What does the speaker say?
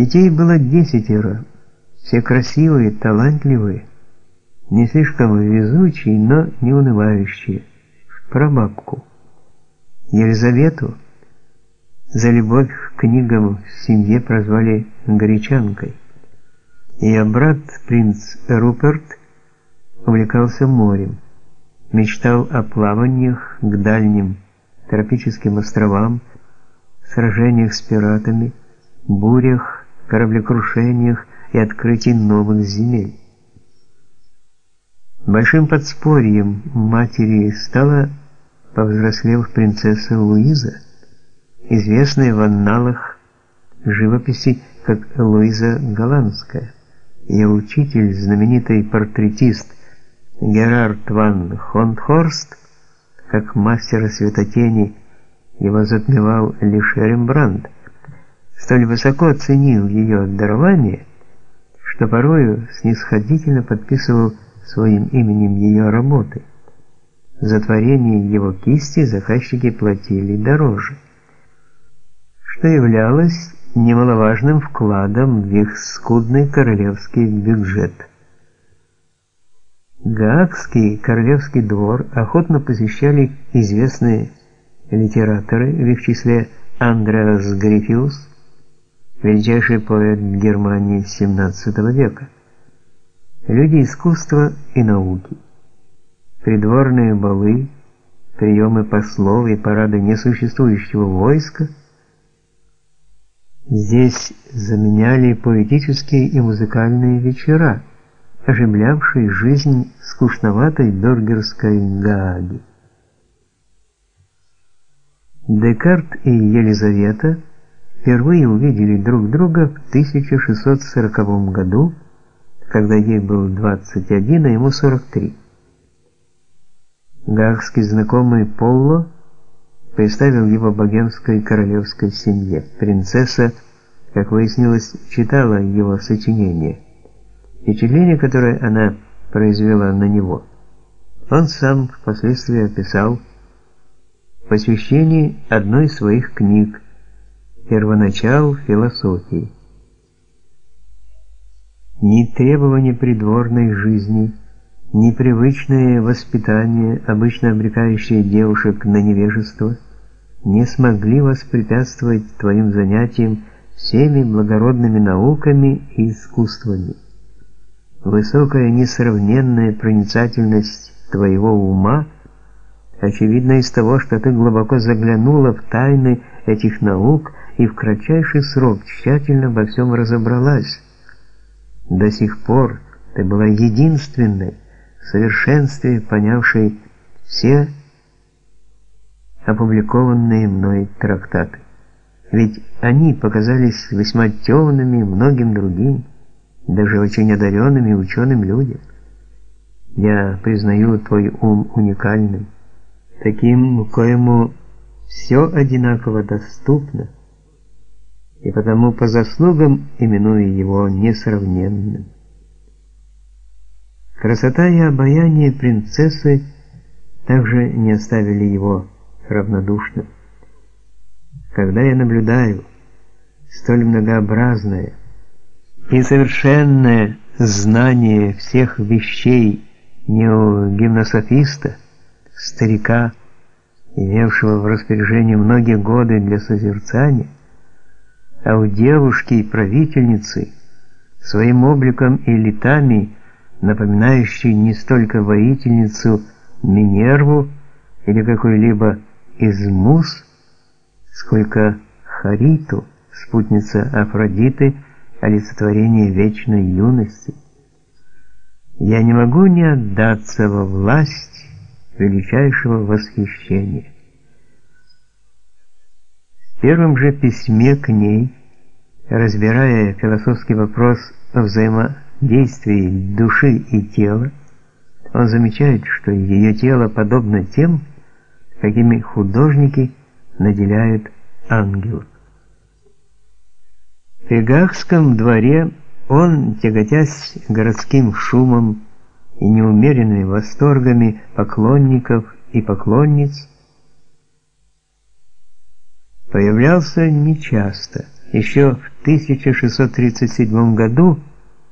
Детей было десятеро, все красивые, талантливые, не слишком везучие, но не унывающие. Прабабку. Елизавету за любовь к книгам в семье прозвали «гречанкой». Ее брат, принц Руперт, увлекался морем, мечтал о плаваниях к дальним тропическим островам, сражениях с пиратами, бурях, кораблекрушениях и открытии новых земель. Большим подспорьем матери стала, повзрослев принцесса Луиза, известная в анналах живописи как Луиза Голландская. Ее учитель, знаменитый портретист Герард ван Хонтхорст, как мастера светотени, его затмевал лишь Рембрандт, столь высоко оценил ее дарование, что порою снисходительно подписывал своим именем ее работы. За творение его кисти заказчики платили дороже, что являлось немаловажным вкладом в их скудный королевский бюджет. Гаагский королевский двор охотно посещали известные литераторы, в их числе Андреас Грифиус, величайший поэт Германии XVII века, люди искусства и науки, придворные балы, приемы послов и парады несуществующего войска здесь заменяли поэтические и музыкальные вечера, оживлявшие жизнь скучноватой бюргерской Гааги. Декарт и Елизавета – впервые увидели друг друга в 1640 году, когда ей был 21, а ему 43. Гаагский знакомый Полло представил его богемской королевской семье. Принцесса, как выяснилось, читала его сочинение. Впечатление, которое она произвела на него, он сам впоследствии описал в посвящении одной из своих книг первоначал философии. Ни требования придворной жизни, ни привычное воспитание, обычно обрекающее девушек на невежество, не смогли воспрепятствовать твоим занятиям всеми благородными науками и искусствами. Высокая несравненная проницательность твоего ума очевидна из того, что ты глубоко заглянула в тайны этих наук и в кратчайший срок тщательно во всем разобралась. До сих пор ты была единственной в совершенстве понявшей все опубликованные мной трактаты. Ведь они показались весьма темными многим другим, даже очень одаренным и ученым людям. Я признаю твой ум уникальным, таким, коему все одинаково доступно и потому по заслугам именую его несравненным. Красота и обаяние принцессы также не оставили его равнодушным. Когда я наблюдаю столь многообразное и совершенное знание всех вещей не у гимнософиста, старика, имевшего в распоряжении многие годы для созерцания, а у девушки и правительницы своим обликом и летами, напоминающей не столько воительницу Минерву или какой-либо из мус, сколько Хариту, спутница Афродиты, олицетворение вечной юности. Я не могу не отдаться во власть величайшего восхищения. Первом же письме к ней, разбирая философский вопрос о взаимодействии души и тела, он замечает, что ее тело подобно тем, какими художники наделяют ангелов. В Пегахском дворе он, тяготясь городским шумом и неумеренными восторгами поклонников и поклонниц, появлялся нечасто, Еще в 1637 году